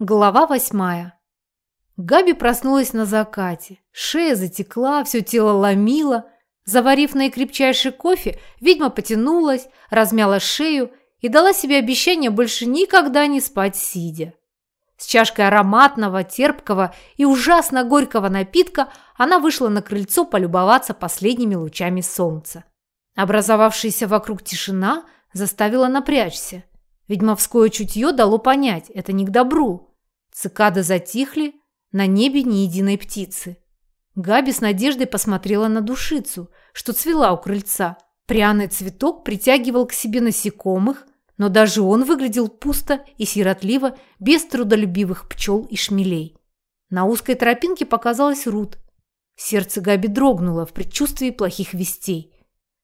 Глава восьмая. Габи проснулась на закате. Шея затекла, все тело ломило. Заварив наикрепчайший кофе, ведьма потянулась, размяла шею и дала себе обещание больше никогда не спать сидя. С чашкой ароматного, терпкого и ужасно горького напитка она вышла на крыльцо полюбоваться последними лучами солнца. Образовавшаяся вокруг тишина заставила напрячься. Ведьмовское чутье дало понять – это не к добру. Цикады затихли, на небе ни единой птицы. Габи с надеждой посмотрела на душицу, что цвела у крыльца. Пряный цветок притягивал к себе насекомых, но даже он выглядел пусто и сиротливо, без трудолюбивых пчел и шмелей. На узкой тропинке показалась Рут. Сердце Габи дрогнуло в предчувствии плохих вестей.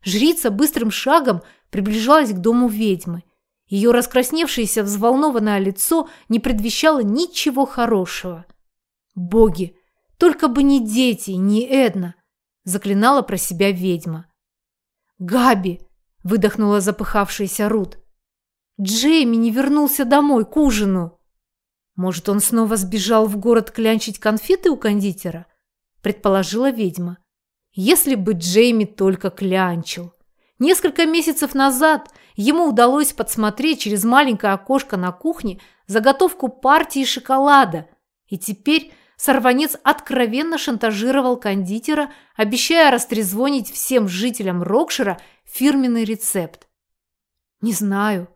Жрица быстрым шагом приближалась к дому ведьмы – ее раскрасневшееся взволнованное лицо не предвещало ничего хорошего. «Боги! Только бы не дети, не Эдна!» – заклинала про себя ведьма. «Габи!» – выдохнула запыхавшаяся Рут. «Джейми не вернулся домой к ужину!» «Может, он снова сбежал в город клянчить конфеты у кондитера?» – предположила ведьма. «Если бы Джейми только клянчил!» Несколько месяцев назад ему удалось подсмотреть через маленькое окошко на кухне заготовку партии шоколада, и теперь сорванец откровенно шантажировал кондитера, обещая растрезвонить всем жителям Рокшира фирменный рецепт. «Не знаю».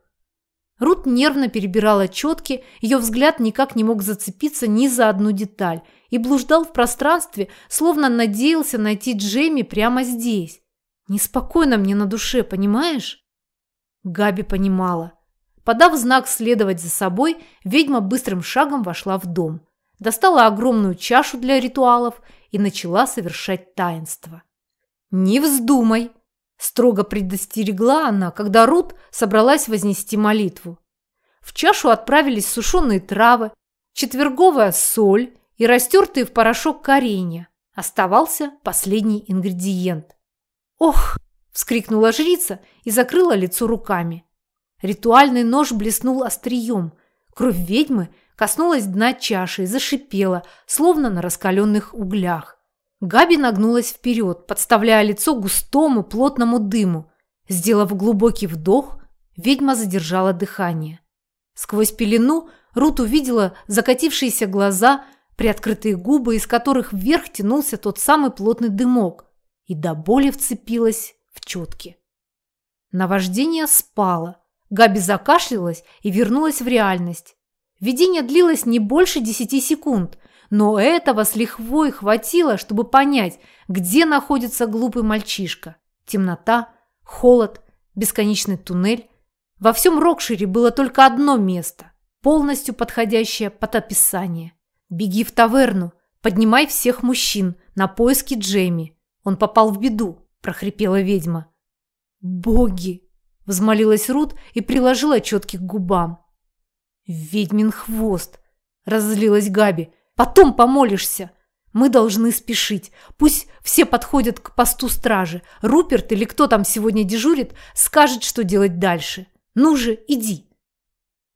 Рут нервно перебирала четки, ее взгляд никак не мог зацепиться ни за одну деталь и блуждал в пространстве, словно надеялся найти Джейми прямо здесь. Неспокойно мне на душе, понимаешь? Габи понимала. Подав знак следовать за собой, ведьма быстрым шагом вошла в дом. Достала огромную чашу для ритуалов и начала совершать таинство. «Не вздумай!» – строго предостерегла она, когда Рут собралась вознести молитву. В чашу отправились сушеные травы, четверговая соль и растертые в порошок коренья. Оставался последний ингредиент. «Ох!» – вскрикнула жрица и закрыла лицо руками. Ритуальный нож блеснул острием. Кровь ведьмы коснулась дна чаши и зашипела, словно на раскаленных углях. Габи нагнулась вперед, подставляя лицо густому плотному дыму. Сделав глубокий вдох, ведьма задержала дыхание. Сквозь пелену Рут увидела закатившиеся глаза, приоткрытые губы, из которых вверх тянулся тот самый плотный дымок и до боли вцепилась четки. Наваждение спало. Габи закашлялась и вернулась в реальность. Видение длилось не больше десяти секунд, но этого с лихвой хватило, чтобы понять, где находится глупый мальчишка. Темнота, холод, бесконечный туннель. Во всем Рокшире было только одно место, полностью подходящее под описание. Беги в таверну, поднимай всех мужчин на поиски Джейми. Он попал в беду, прохрипела ведьма. Боги! Взмолилась Рут и приложила четки к губам. Ведьмин хвост! Разозлилась Габи. Потом помолишься. Мы должны спешить. Пусть все подходят к посту стражи. Руперт или кто там сегодня дежурит, скажет, что делать дальше. Ну же, иди.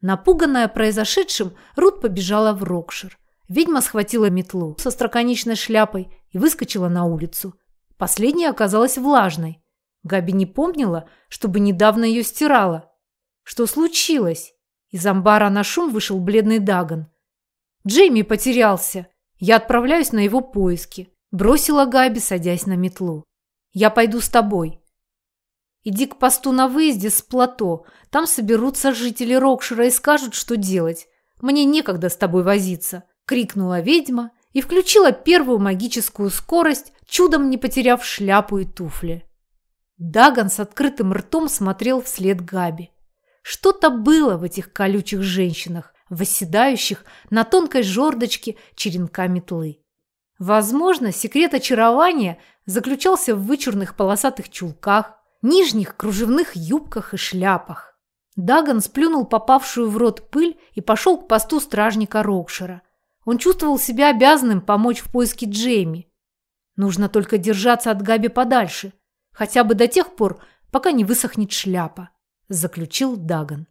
Напуганная произошедшим, Рут побежала в Рокшир. Ведьма схватила метлу со строконечной шляпой и выскочила на улицу. Последняя оказалась влажной. Габи не помнила, чтобы недавно ее стирала. Что случилось? Из амбара на шум вышел бледный Даган. Джейми потерялся. Я отправляюсь на его поиски. Бросила Габи, садясь на метлу. Я пойду с тобой. Иди к посту на выезде с плато. Там соберутся жители Рокшира и скажут, что делать. Мне некогда с тобой возиться, крикнула ведьма и включила первую магическую скорость, чудом не потеряв шляпу и туфли. Даган с открытым ртом смотрел вслед Габи. Что-то было в этих колючих женщинах, восседающих на тонкой жердочке черенка метлы. Возможно, секрет очарования заключался в вычурных полосатых чулках, нижних кружевных юбках и шляпах. Даган сплюнул попавшую в рот пыль и пошел к посту стражника Рокшира – он чувствовал себя обязанным помочь в поиске Джейми. Нужно только держаться от Габи подальше, хотя бы до тех пор, пока не высохнет шляпа, заключил Даган.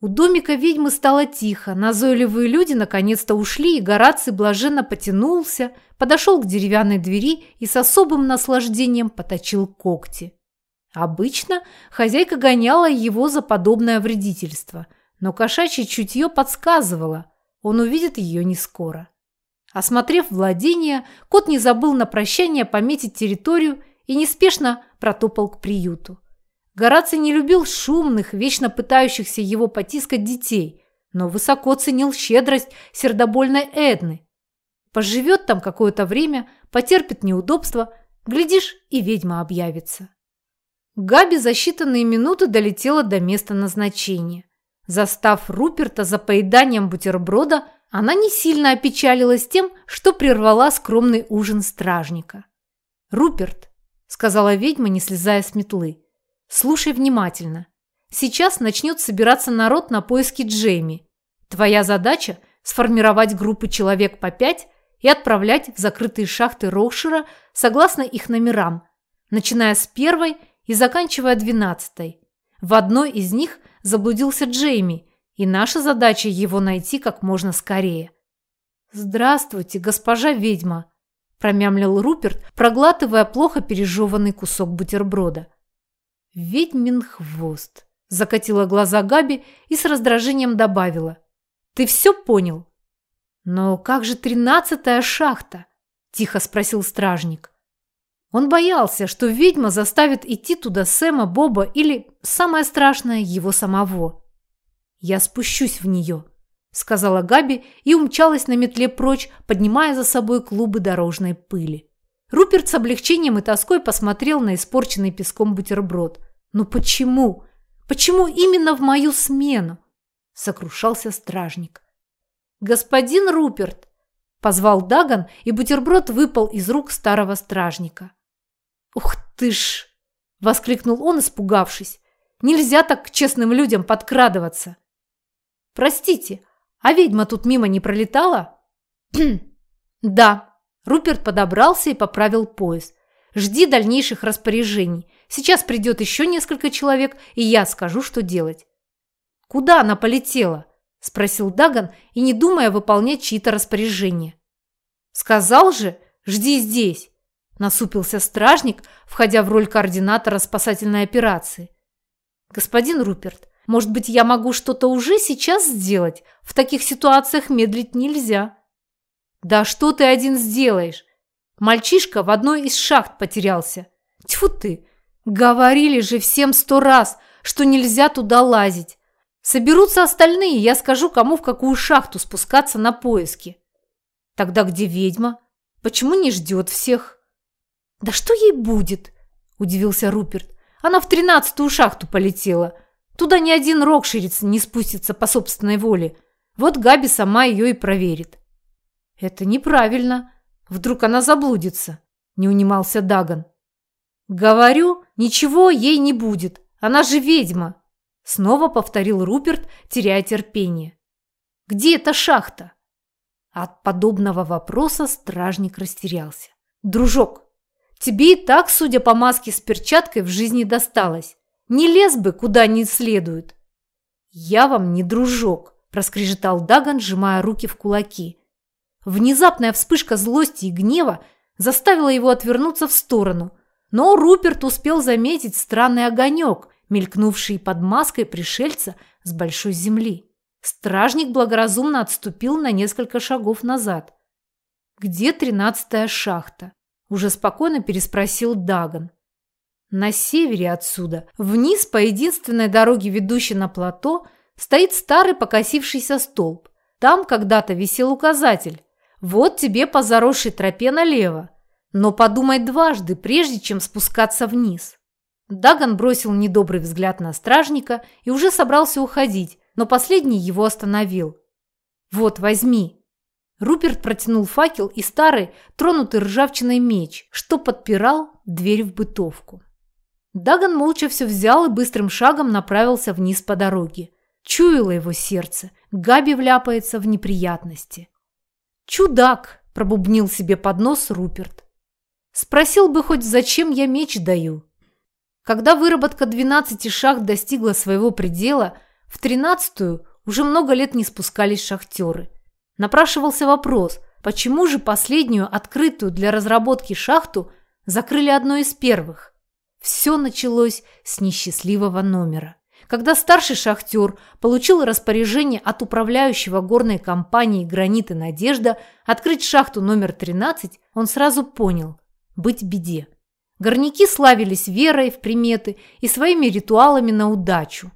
У домика ведьмы стало тихо, назойливые люди наконец-то ушли, и Гораций блаженно потянулся, подошел к деревянной двери и с особым наслаждением поточил когти. Обычно хозяйка гоняла его за подобное вредительство, но кошачье чутье подсказывало, он увидит ее не скоро. Осмотрев владение, кот не забыл на прощание пометить территорию и неспешно протопал к приюту. Гораций не любил шумных, вечно пытающихся его потискать детей, но высоко ценил щедрость сердобольной Эдны. Поживет там какое-то время, потерпит неудобства, глядишь, и ведьма объявится. Габи за считанные минуты долетела до места назначения. Застав Руперта за поеданием бутерброда, она не сильно опечалилась тем, что прервала скромный ужин стражника. «Руперт», — сказала ведьма, не слезая с метлы, — Слушай внимательно. Сейчас начнет собираться народ на поиски Джейми. Твоя задача – сформировать группы человек по пять и отправлять в закрытые шахты Роушера согласно их номерам, начиная с первой и заканчивая двенадцатой. В одной из них заблудился Джейми, и наша задача его найти как можно скорее. «Здравствуйте, госпожа ведьма», – промямлил Руперт, проглатывая плохо пережеванный кусок бутерброда. «Ведьмин хвост!» – закатила глаза Габи и с раздражением добавила. «Ты все понял?» «Но как же тринадцатая шахта?» – тихо спросил стражник. Он боялся, что ведьма заставит идти туда Сэма, Боба или, самое страшное, его самого. «Я спущусь в нее», – сказала Габи и умчалась на метле прочь, поднимая за собой клубы дорожной пыли. Руперт с облегчением и тоской посмотрел на испорченный песком бутерброд. «Ну почему? Почему именно в мою смену?» – сокрушался стражник. «Господин Руперт!» – позвал Даган, и бутерброд выпал из рук старого стражника. «Ух ты ж!» – воскликнул он, испугавшись. «Нельзя так к честным людям подкрадываться!» «Простите, а ведьма тут мимо не пролетала?» «Да». Руперт подобрался и поправил пояс. «Жди дальнейших распоряжений. Сейчас придет еще несколько человек, и я скажу, что делать». «Куда она полетела?» – спросил Даган и не думая выполнять чьи-то распоряжения. «Сказал же, жди здесь», – насупился стражник, входя в роль координатора спасательной операции. «Господин Руперт, может быть, я могу что-то уже сейчас сделать? В таких ситуациях медлить нельзя». «Да что ты один сделаешь? Мальчишка в одной из шахт потерялся. Тьфу ты, Говорили же всем сто раз, что нельзя туда лазить. Соберутся остальные, я скажу, кому в какую шахту спускаться на поиски. Тогда где ведьма? Почему не ждет всех? Да что ей будет? Удивился Руперт. Она в тринадцатую шахту полетела. Туда ни один рокширец не спустится по собственной воле. Вот Габи сама ее и проверит. Это неправильно. Вдруг она заблудится, не унимался Даган. «Говорю, ничего ей не будет. Она же ведьма!» Снова повторил Руперт, теряя терпение. «Где эта шахта?» От подобного вопроса стражник растерялся. «Дружок, тебе и так, судя по маске с перчаткой, в жизни досталось. Не лез бы куда не следует». «Я вам не дружок», – проскрежетал Даган, сжимая руки в кулаки. Внезапная вспышка злости и гнева заставила его отвернуться в сторону – но Руперт успел заметить странный огонек, мелькнувший под маской пришельца с большой земли. Стражник благоразумно отступил на несколько шагов назад. «Где тринадцатая шахта?» – уже спокойно переспросил Даган. На севере отсюда, вниз по единственной дороге, ведущей на плато, стоит старый покосившийся столб. Там когда-то висел указатель. Вот тебе по заросшей тропе налево. Но подумай дважды, прежде чем спускаться вниз. Даган бросил недобрый взгляд на стражника и уже собрался уходить, но последний его остановил. «Вот, возьми». Руперт протянул факел и старый, тронутый ржавчиной меч, что подпирал дверь в бытовку. Даган молча все взял и быстрым шагом направился вниз по дороге. Чуяло его сердце, Габи вляпается в неприятности. «Чудак!» – пробубнил себе под нос Руперт. Спросил бы хоть, зачем я меч даю. Когда выработка 12 шахт достигла своего предела, В тринадцатую уже много лет не спускались шахтеры. Напрашивался вопрос, почему же последнюю открытую для разработки шахту закрыли одной из первых? Все началось с несчастливого номера. Когда старший шахтер получил распоряжение от управляющего горной компании «Гранит и Надежда» открыть шахту номер 13, он сразу понял – быть беде. Горняки славились верой в приметы и своими ритуалами на удачу.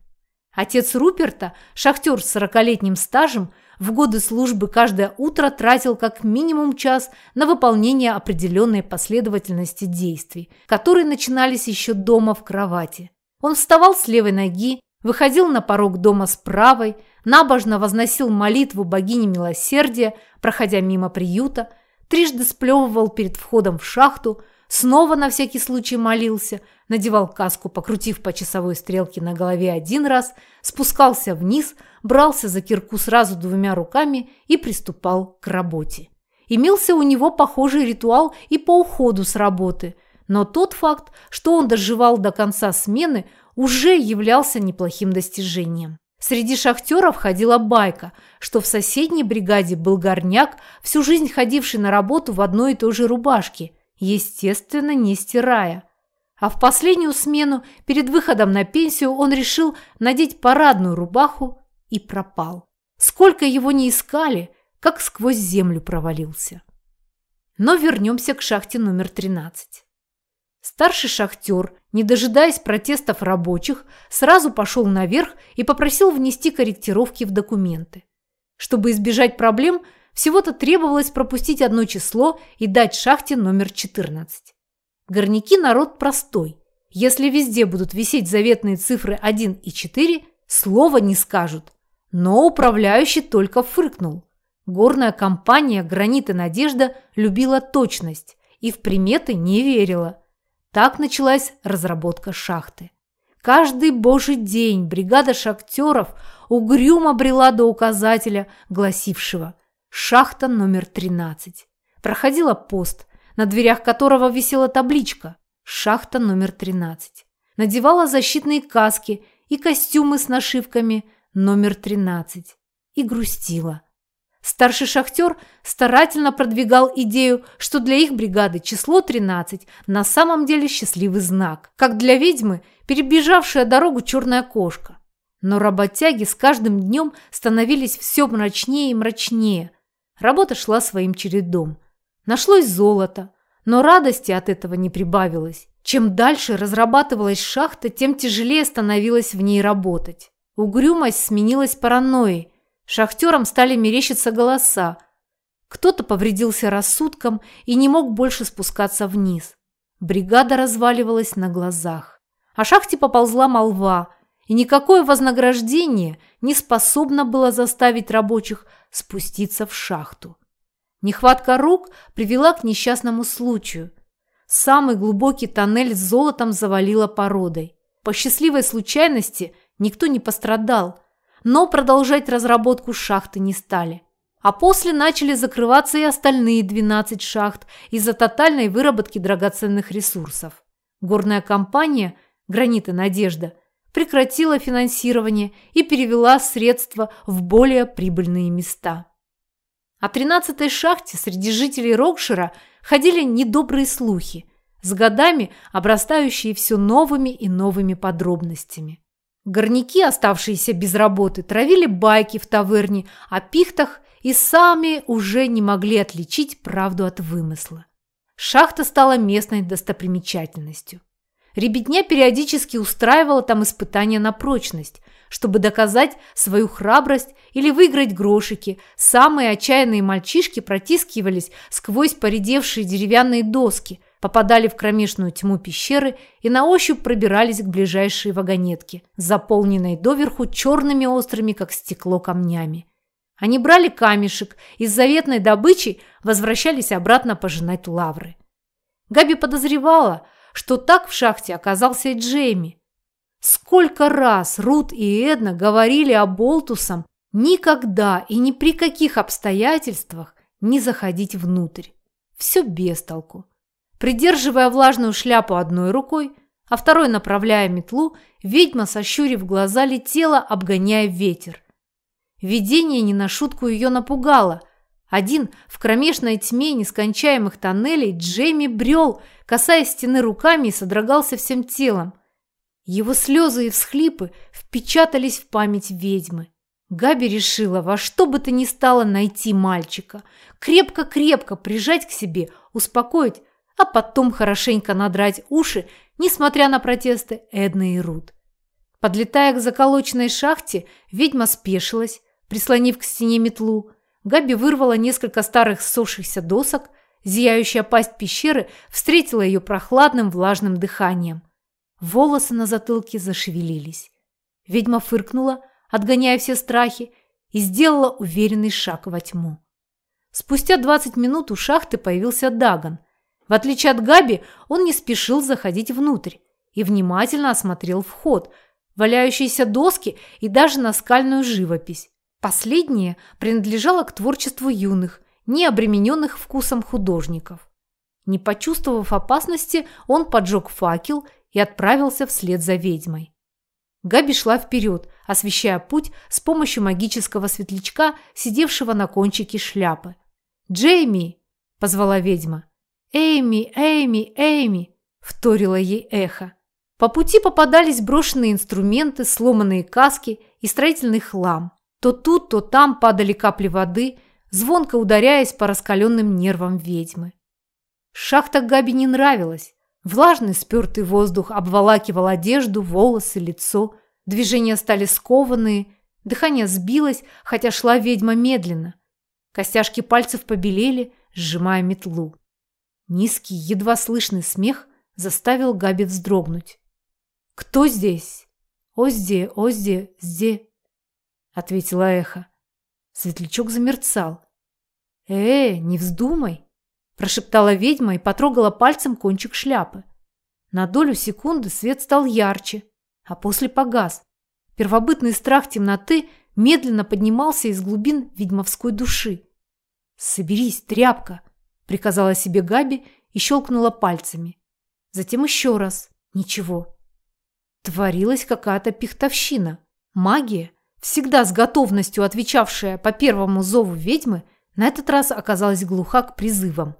Отец Руперта, шахтер с сорокалетним стажем, в годы службы каждое утро тратил как минимум час на выполнение определенной последовательности действий, которые начинались еще дома в кровати. Он вставал с левой ноги, выходил на порог дома с правой, набожно возносил молитву богини милосердия, проходя мимо приюта, трижды сплевывал перед входом в шахту, снова на всякий случай молился, надевал каску, покрутив по часовой стрелке на голове один раз, спускался вниз, брался за кирку сразу двумя руками и приступал к работе. Имелся у него похожий ритуал и по уходу с работы, но тот факт, что он доживал до конца смены, уже являлся неплохим достижением. Среди шахтеров ходила байка, что в соседней бригаде был горняк, всю жизнь ходивший на работу в одной и той же рубашке – естественно, не стирая. А в последнюю смену, перед выходом на пенсию, он решил надеть парадную рубаху и пропал. Сколько его не искали, как сквозь землю провалился. Но вернемся к шахте номер 13. Старший шахтер, не дожидаясь протестов рабочих, сразу пошел наверх и попросил внести корректировки в документы. Чтобы избежать проблем – всего-то требовалось пропустить одно число и дать шахте номер 14. Горняки народ простой. Если везде будут висеть заветные цифры 1 и 4, слова не скажут. Но управляющий только фыркнул. Горная компания «Гранит и Надежда» любила точность и в приметы не верила. Так началась разработка шахты. Каждый божий день бригада шахтеров угрюмо брела до указателя, гласившего Шахта номер 13. Проходила пост, на дверях которого висела табличка «Шахта номер 13». Надевала защитные каски и костюмы с нашивками номер 13. И грустила. Старший шахтер старательно продвигал идею, что для их бригады число 13 на самом деле счастливый знак, как для ведьмы, перебежавшая дорогу черная кошка. Но работяги с каждым днем становились все мрачнее и мрачнее – Работа шла своим чередом. Нашлось золото, но радости от этого не прибавилось. Чем дальше разрабатывалась шахта, тем тяжелее становилось в ней работать. Угрюмость сменилась паранойей. Шахтерам стали мерещиться голоса. Кто-то повредился рассудком и не мог больше спускаться вниз. Бригада разваливалась на глазах. О шахте поползла молва, и никакое вознаграждение не способно было заставить рабочих спуститься в шахту. Нехватка рук привела к несчастному случаю. Самый глубокий тоннель с золотом завалило породой. По счастливой случайности никто не пострадал, но продолжать разработку шахты не стали. А после начали закрываться и остальные 12 шахт из-за тотальной выработки драгоценных ресурсов. Горная компания «Гранит Надежда» прекратила финансирование и перевела средства в более прибыльные места. О 13-й шахте среди жителей Рокшира ходили недобрые слухи, с годами обрастающие все новыми и новыми подробностями. Горняки, оставшиеся без работы, травили байки в таверне о пихтах и сами уже не могли отличить правду от вымысла. Шахта стала местной достопримечательностью. Ребятня периодически устраивала там испытания на прочность, чтобы доказать свою храбрость или выиграть грошики. Самые отчаянные мальчишки протискивались сквозь поредевшие деревянные доски, попадали в кромешную тьму пещеры и на ощупь пробирались к ближайшей вагонетке, заполненной доверху черными острыми, как стекло, камнями. Они брали камешек и с заветной добычей возвращались обратно пожинать лавры. Габи подозревала – что так в шахте оказался Джейми. Сколько раз Рут и Эдна говорили об Болтусом никогда и ни при каких обстоятельствах не заходить внутрь. Все без толку. Придерживая влажную шляпу одной рукой, а второй, направляя метлу, ведьма, сощурив глаза, летела, обгоняя ветер. Видение не на шутку ее напугало. Один в кромешной тьме нескончаемых тоннелей Джейми брел, касаясь стены руками и содрогался всем телом. Его слезы и всхлипы впечатались в память ведьмы. Габи решила во что бы то ни стало найти мальчика, крепко-крепко прижать к себе, успокоить, а потом хорошенько надрать уши, несмотря на протесты Эдны и Рут. Подлетая к заколоченной шахте, ведьма спешилась, прислонив к стене метлу. Габи вырвала несколько старых ссохшихся досок, зияющая пасть пещеры встретила ее прохладным влажным дыханием. Волосы на затылке зашевелились. Ведьма фыркнула, отгоняя все страхи, и сделала уверенный шаг во тьму. Спустя 20 минут у шахты появился Даган – в отличие от Габи, он не спешил заходить внутрь и внимательно осмотрел вход, валяющиеся доски и даже наскальную живопись. Последнее принадлежало к творчеству юных, не обремененных вкусом художников. Не почувствовав опасности, он поджег факел и отправился вслед за ведьмой. Габи шла вперед, освещая путь с помощью магического светлячка, сидевшего на кончике шляпы. «Джейми!» – позвала ведьма. «Эйми, Эйми, Эйми!» – вторило ей эхо. По пути попадались брошенные инструменты, сломанные каски и строительный хлам. То тут, то там падали капли воды, звонко ударяясь по раскаленным нервам ведьмы. Шахта Габи не нравилась. Влажный спертый воздух обволакивал одежду, волосы, лицо. Движения стали скованные, дыхание сбилось, хотя шла ведьма медленно. Костяшки пальцев побелели, сжимая метлу. Низкий, едва слышный смех заставил Габи вздрогнуть. «Кто здесь?» «Озде, Озде, зде», — ответила эхо. Светлячок замерцал. «Э, не вздумай!» – прошептала ведьма и потрогала пальцем кончик шляпы. На долю секунды свет стал ярче, а после погас. Первобытный страх темноты медленно поднимался из глубин ведьмовской души. «Соберись, тряпка!» приказала себе Габи и щелкнула пальцами. Затем еще раз. Ничего. Творилась какая-то пихтовщина. Магия, всегда с готовностью отвечавшая по первому зову ведьмы, на этот раз оказалась глуха к призывам.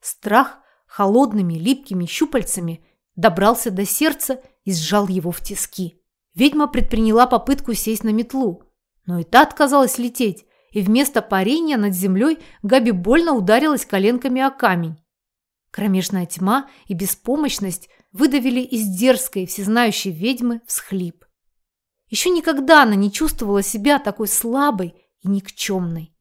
Страх холодными липкими щупальцами добрался до сердца и сжал его в тиски. Ведьма предприняла попытку сесть на метлу, но и та отказалась лететь, и вместо парения над землей Габи больно ударилась коленками о камень. Кромешная тьма и беспомощность выдавили из дерзкой всезнающей ведьмы всхлип. Еще никогда она не чувствовала себя такой слабой и никчемной.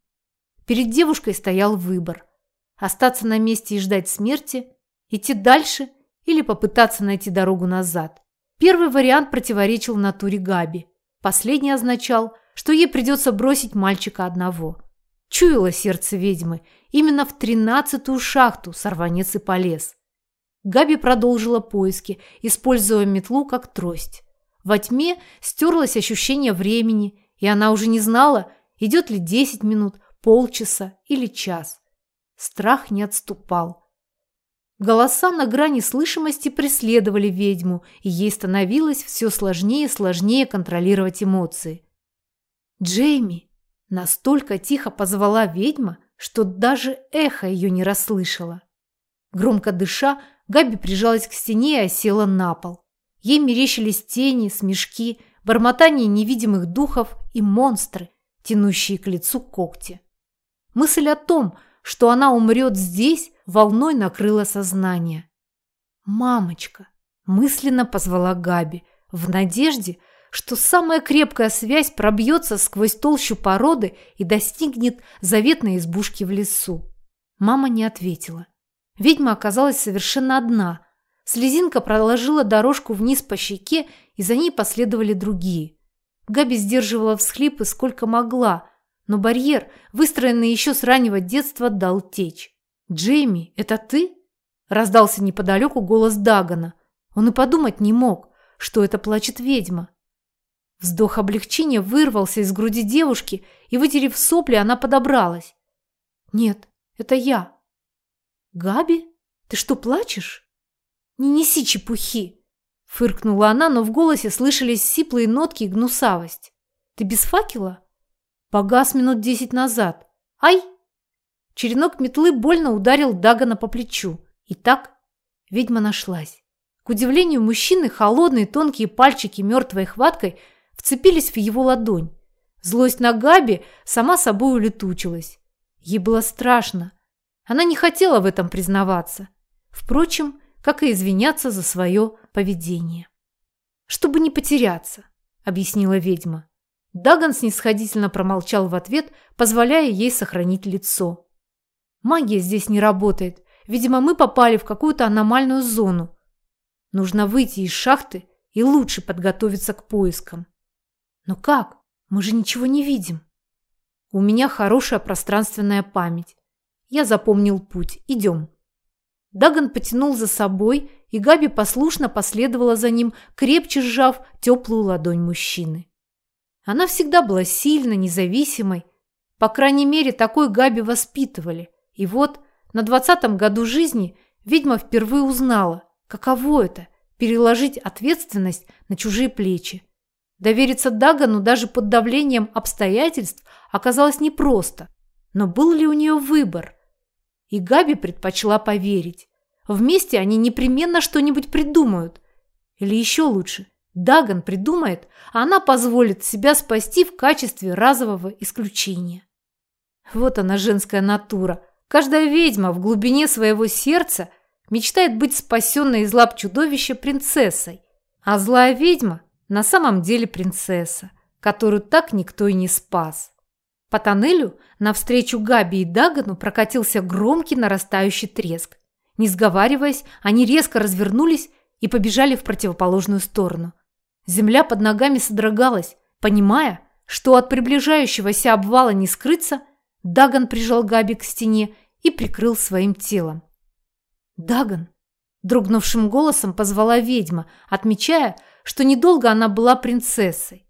Перед девушкой стоял выбор – остаться на месте и ждать смерти, идти дальше или попытаться найти дорогу назад. Первый вариант противоречил натуре Габи. Последний означал – что ей придется бросить мальчика одного. Чуяло сердце ведьмы. Именно в тринадцатую шахту сорванец и полез. Габи продолжила поиски, используя метлу как трость. Во тьме стерлось ощущение времени, и она уже не знала, идет ли десять минут, полчаса или час. Страх не отступал. Голоса на грани слышимости преследовали ведьму, и ей становилось все сложнее и сложнее контролировать эмоции. Джейми настолько тихо позвала ведьма, что даже эхо ее не расслышало. Громко дыша, Габи прижалась к стене и осела на пол. Ей мерещились тени, смешки, бормотание невидимых духов и монстры, тянущие к лицу когти. Мысль о том, что она умрет здесь, волной накрыла сознание. «Мамочка!» – мысленно позвала Габи, в надежде, что самая крепкая связь пробьется сквозь толщу породы и достигнет заветной избушки в лесу. Мама не ответила. Ведьма оказалась совершенно одна. Слезинка проложила дорожку вниз по щеке, и за ней последовали другие. Габи сдерживала всхлипы сколько могла, но барьер, выстроенный еще с раннего детства, дал течь. «Джейми, это ты?» – раздался неподалеку голос Дагана. Он и подумать не мог, что это плачет ведьма. Вздох облегчения вырвался из груди девушки, и, вытерев сопли, она подобралась. «Нет, это я». «Габи, ты что, плачешь?» «Не неси чепухи!» Фыркнула она, но в голосе слышались сиплые нотки и гнусавость. «Ты без факела?» «Погас минут десять назад. Ай!» Черенок метлы больно ударил Дагана по плечу. И так ведьма нашлась. К удивлению мужчины, холодные тонкие пальчики мертвой хваткой вцепились в его ладонь. Злость на Габи сама собой улетучилась. Ей было страшно. Она не хотела в этом признаваться. Впрочем, как и извиняться за свое поведение. «Чтобы не потеряться», — объяснила ведьма. Даган снисходительно промолчал в ответ, позволяя ей сохранить лицо. «Магия здесь не работает. Видимо, мы попали в какую-то аномальную зону. Нужно выйти из шахты и лучше подготовиться к поискам». «Но как? Мы же ничего не видим». «У меня хорошая пространственная память. Я запомнил путь. Идем». Даган потянул за собой, и Габи послушно последовала за ним, крепче сжав теплую ладонь мужчины. Она всегда была сильной, независимой. По крайней мере, такой Габи воспитывали. И вот на двадцатом году жизни ведьма впервые узнала, каково это – переложить ответственность на чужие плечи. Довериться Дагану даже под давлением обстоятельств оказалось непросто. Но был ли у нее выбор? И Габи предпочла поверить. Вместе они непременно что-нибудь придумают. Или еще лучше, Даган придумает, а она позволит себя спасти в качестве разового исключения. Вот она, женская натура. Каждая ведьма в глубине своего сердца мечтает быть спасенной из лап чудовища принцессой. А злая ведьма на самом деле принцесса, которую так никто и не спас. По тоннелю навстречу Габи и Дагану прокатился громкий нарастающий треск. Не сговариваясь, они резко развернулись и побежали в противоположную сторону. Земля под ногами содрогалась, понимая, что от приближающегося обвала не скрыться, Даган прижал Габи к стене и прикрыл своим телом. «Даган!» – дрогнувшим голосом позвала ведьма, отмечая, что недолго она была принцессой.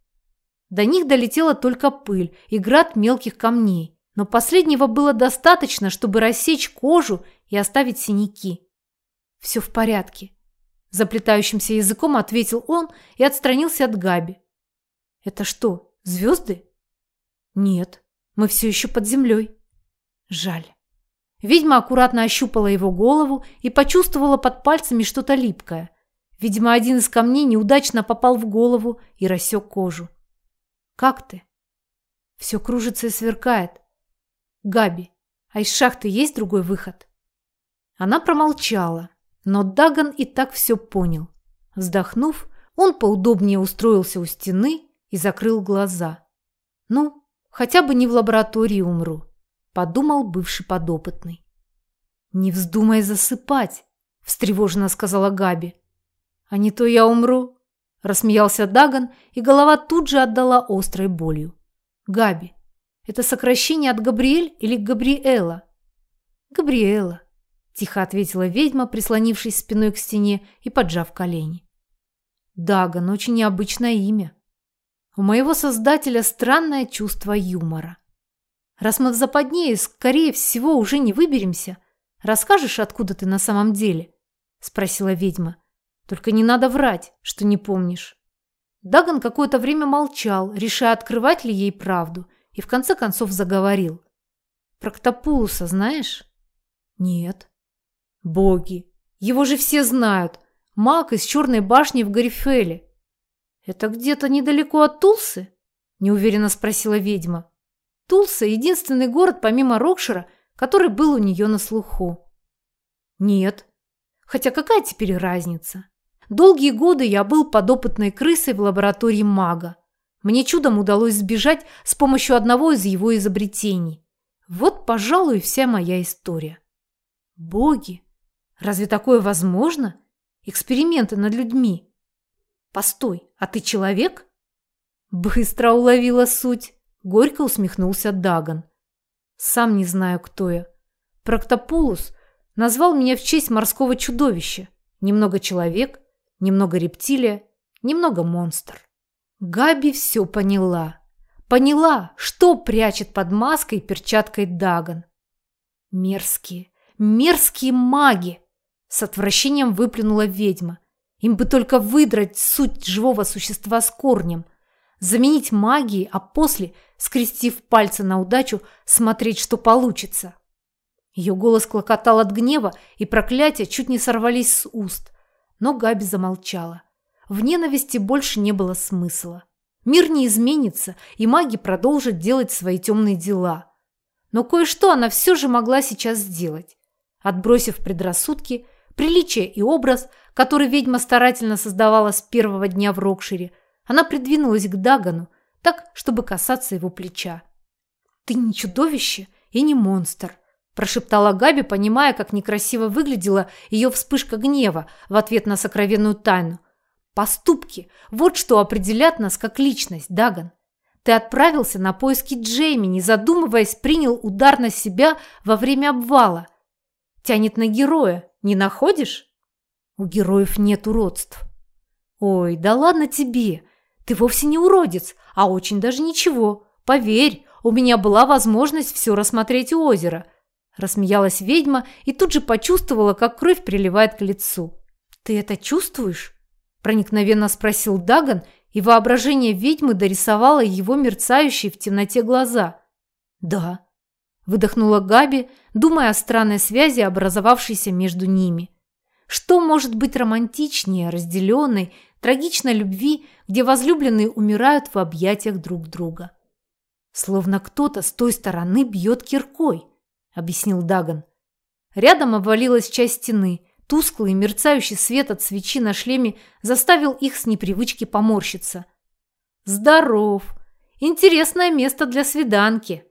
До них долетела только пыль и град мелких камней, но последнего было достаточно, чтобы рассечь кожу и оставить синяки. «Все в порядке», – заплетающимся языком ответил он и отстранился от Габи. «Это что, звезды?» «Нет, мы все еще под землей». «Жаль». Ведьма аккуратно ощупала его голову и почувствовала под пальцами что-то липкое. Видимо, один из камней неудачно попал в голову и рассек кожу. Как ты? Все кружится и сверкает. Габи, а из шахты есть другой выход? Она промолчала, но Даган и так все понял. Вздохнув, он поудобнее устроился у стены и закрыл глаза. Ну, хотя бы не в лаборатории умру, подумал бывший подопытный. Не вздумай засыпать, встревоженно сказала Габи. А не то я умру, Рассмеялся Даган, и голова тут же отдала острой болью. Габи. Это сокращение от Габриэль или Габриэла? Габриэла, тихо ответила ведьма, прислонившись спиной к стене и поджав колени. Даган очень необычное имя. У моего создателя странное чувство юмора. Раз мы в западне скорее всего, уже не выберемся, расскажешь, откуда ты на самом деле? Спросила ведьма. Только не надо врать, что не помнишь. Даган какое-то время молчал, решая, открывать ли ей правду, и в конце концов заговорил. «Проктопулуса знаешь?» «Нет». «Боги! Его же все знают! Маг из Черной башни в Гарифеле!» «Это где-то недалеко от Тулсы?» – неуверенно спросила ведьма. Тулса – единственный город помимо Рокшира, который был у нее на слуху. «Нет. Хотя какая теперь разница?» Долгие годы я был подопытной крысой в лаборатории мага. Мне чудом удалось сбежать с помощью одного из его изобретений. Вот, пожалуй, вся моя история. Боги! Разве такое возможно? Эксперименты над людьми. Постой, а ты человек? Быстро уловила суть. Горько усмехнулся Даган. Сам не знаю, кто я. Проктопулус назвал меня в честь морского чудовища. Немного человек, немного рептилия, немного монстр. Габи все поняла. Поняла, что прячет под маской и перчаткой Даган. Мерзкие, мерзкие маги! С отвращением выплюнула ведьма. Им бы только выдрать суть живого существа с корнем, заменить магией, а после, скрестив пальцы на удачу, смотреть, что получится. Ее голос клокотал от гнева, и проклятия чуть не сорвались с уст. Но Габи замолчала. В ненависти больше не было смысла. Мир не изменится, и маги продолжат делать свои темные дела. Но кое-что она все же могла сейчас сделать. Отбросив предрассудки, приличие и образ, который ведьма старательно создавала с первого дня в Рокшире, она придвинулась к Дагану, так, чтобы касаться его плеча. «Ты не чудовище и не монстр», – прошептала Габи, понимая, как некрасиво выглядела ее вспышка гнева в ответ на сокровенную тайну. «Поступки – вот что определят нас как личность, Даган. Ты отправился на поиски Джейми, не задумываясь, принял удар на себя во время обвала. Тянет на героя, не находишь?» «У героев нет уродств». «Ой, да ладно тебе, ты вовсе не уродец, а очень даже ничего. Поверь, у меня была возможность все рассмотреть у озера». Рассмеялась ведьма и тут же почувствовала, как кровь приливает к лицу. «Ты это чувствуешь?» Проникновенно спросил Даган, и воображение ведьмы дорисовало его мерцающие в темноте глаза. «Да», – выдохнула Габи, думая о странной связи, образовавшейся между ними. Что может быть романтичнее разделенной, трагичной любви, где возлюбленные умирают в объятиях друг друга? Словно кто-то с той стороны бьет киркой – объяснил Даган. Рядом обвалилась часть стены. Тусклый мерцающий свет от свечи на шлеме заставил их с непривычки поморщиться. «Здоров! Интересное место для свиданки!»